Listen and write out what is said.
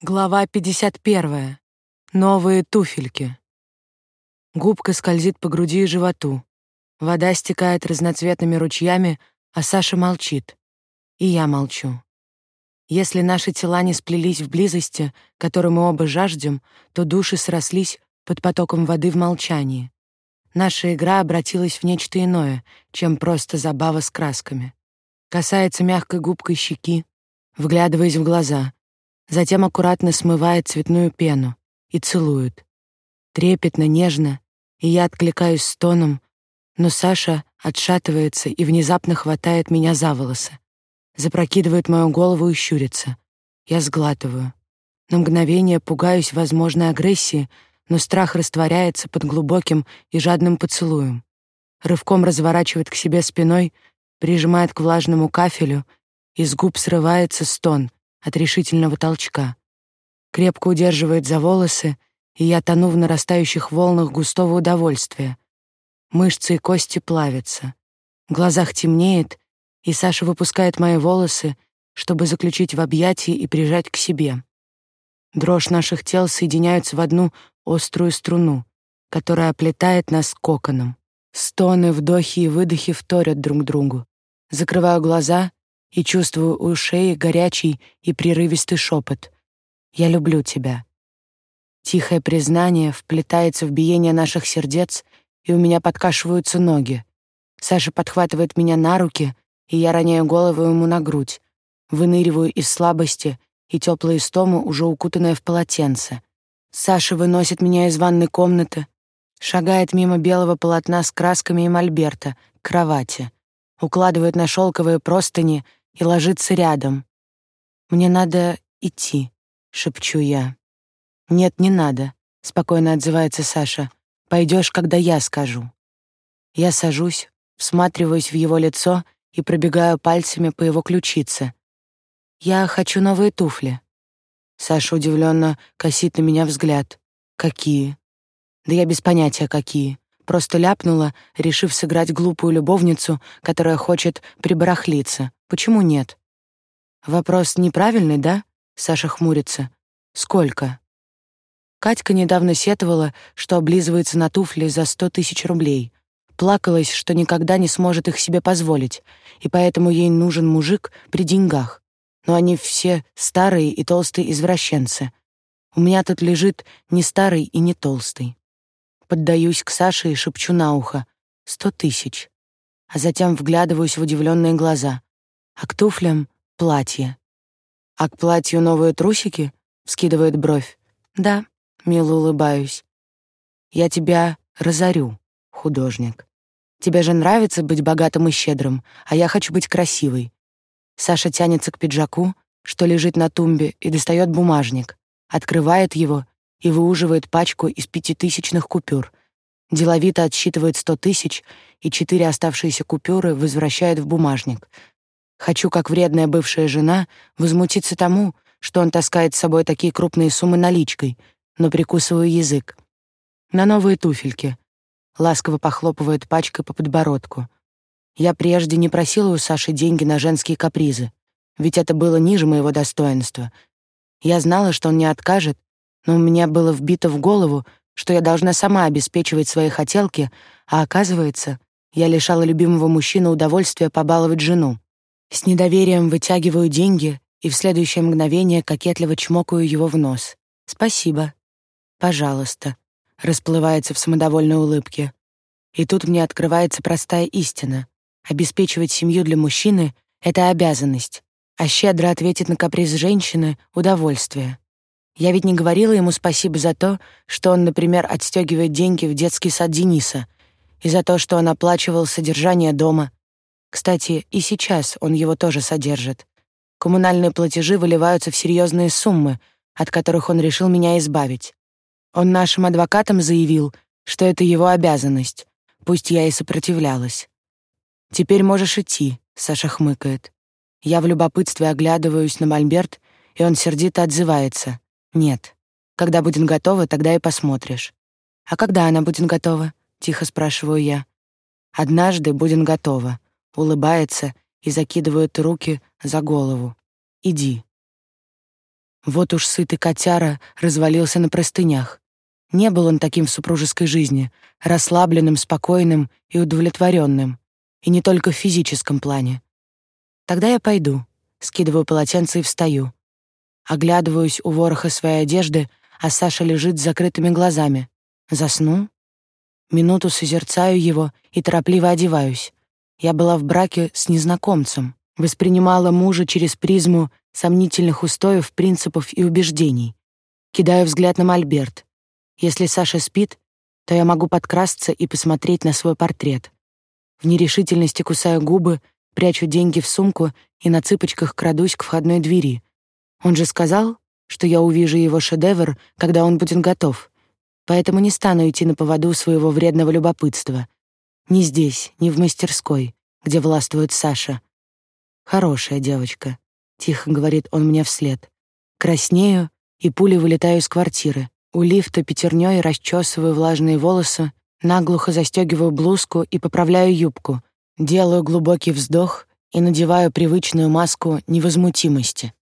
Глава 51. Новые туфельки. Губка скользит по груди и животу. Вода стекает разноцветными ручьями, а Саша молчит. И я молчу. Если наши тела не сплелись в близости, которой мы оба жаждем, то души срослись под потоком воды в молчании. Наша игра обратилась в нечто иное, чем просто забава с красками. Касается мягкой губкой щеки, вглядываясь в глаза — затем аккуратно смывает цветную пену и целует. Трепетно, нежно, и я откликаюсь стоном, но Саша отшатывается и внезапно хватает меня за волосы. Запрокидывает мою голову и щурится. Я сглатываю. На мгновение пугаюсь возможной агрессии, но страх растворяется под глубоким и жадным поцелуем. Рывком разворачивает к себе спиной, прижимает к влажному кафелю, и с губ срывается стон — от решительного толчка. Крепко удерживает за волосы, и я тону в нарастающих волнах густого удовольствия. Мышцы и кости плавятся. В глазах темнеет, и Саша выпускает мои волосы, чтобы заключить в объятии и прижать к себе. Дрожь наших тел соединяются в одну острую струну, которая оплетает нас коконом. Стоны, вдохи и выдохи вторят друг другу. Закрываю глаза и чувствую у шеи горячий и прерывистый шепот. «Я люблю тебя». Тихое признание вплетается в биение наших сердец, и у меня подкашиваются ноги. Саша подхватывает меня на руки, и я роняю голову ему на грудь, выныриваю из слабости и теплой истомы, уже укутанная в полотенце. Саша выносит меня из ванной комнаты, шагает мимо белого полотна с красками и мольберта к кровати, укладывает на шелковые простыни — и ложится рядом. «Мне надо идти», — шепчу я. «Нет, не надо», — спокойно отзывается Саша. «Пойдешь, когда я скажу». Я сажусь, всматриваюсь в его лицо и пробегаю пальцами по его ключице. «Я хочу новые туфли». Саша удивленно косит на меня взгляд. «Какие?» «Да я без понятия, какие. Просто ляпнула, решив сыграть глупую любовницу, которая хочет прибарахлиться. Почему нет? Вопрос неправильный, да? Саша хмурится. Сколько? Катька недавно сетовала, что облизывается на туфли за сто тысяч рублей. Плакалась, что никогда не сможет их себе позволить, и поэтому ей нужен мужик при деньгах. Но они все старые и толстые извращенцы. У меня тут лежит не старый и не толстый. Поддаюсь к Саше и шепчу на ухо. Сто тысяч. А затем вглядываюсь в удивленные глаза а к туфлям — платье. А к платью новые трусики? Вскидывает бровь. Да, мило улыбаюсь. Я тебя разорю, художник. Тебе же нравится быть богатым и щедрым, а я хочу быть красивой. Саша тянется к пиджаку, что лежит на тумбе, и достает бумажник, открывает его и выуживает пачку из пятитысячных купюр. Деловито отсчитывает сто тысяч, и четыре оставшиеся купюры возвращает в бумажник, Хочу, как вредная бывшая жена, возмутиться тому, что он таскает с собой такие крупные суммы наличкой, но прикусываю язык. На новые туфельки. Ласково похлопывает пачкой по подбородку. Я прежде не просила у Саши деньги на женские капризы, ведь это было ниже моего достоинства. Я знала, что он не откажет, но у меня было вбито в голову, что я должна сама обеспечивать свои хотелки, а оказывается, я лишала любимого мужчины удовольствия побаловать жену. С недоверием вытягиваю деньги и в следующее мгновение кокетливо чмокаю его в нос. «Спасибо». «Пожалуйста», — расплывается в самодовольной улыбке. И тут мне открывается простая истина. Обеспечивать семью для мужчины — это обязанность, а щедро ответить на каприз женщины — удовольствие. Я ведь не говорила ему спасибо за то, что он, например, отстегивает деньги в детский сад Дениса, и за то, что он оплачивал содержание дома — кстати, и сейчас он его тоже содержит. Коммунальные платежи выливаются в серьезные суммы, от которых он решил меня избавить. Он нашим адвокатам заявил, что это его обязанность, пусть я и сопротивлялась. «Теперь можешь идти», — Саша хмыкает. Я в любопытстве оглядываюсь на мольберт, и он сердито отзывается. «Нет. Когда будет готова, тогда и посмотришь». «А когда она будет готова?» — тихо спрашиваю я. «Однажды будет готова», улыбается и закидывает руки за голову. «Иди». Вот уж сытый котяра развалился на простынях. Не был он таким в супружеской жизни, расслабленным, спокойным и удовлетворенным. И не только в физическом плане. Тогда я пойду, скидываю полотенце и встаю. Оглядываюсь у вороха своей одежды, а Саша лежит с закрытыми глазами. Засну? Минуту созерцаю его и торопливо одеваюсь. Я была в браке с незнакомцем, воспринимала мужа через призму сомнительных устоев, принципов и убеждений. Кидаю взгляд на мольберт. Если Саша спит, то я могу подкрасться и посмотреть на свой портрет. В нерешительности кусаю губы, прячу деньги в сумку и на цыпочках крадусь к входной двери. Он же сказал, что я увижу его шедевр, когда он будет готов. Поэтому не стану идти на поводу своего вредного любопытства. Ни здесь, ни в мастерской, где властвует Саша. Хорошая девочка, тихо говорит он мне вслед. Краснею и пулей вылетаю из квартиры. У лифта пятерней расчесываю влажные волосы, наглухо застегиваю блузку и поправляю юбку. Делаю глубокий вздох и надеваю привычную маску невозмутимости.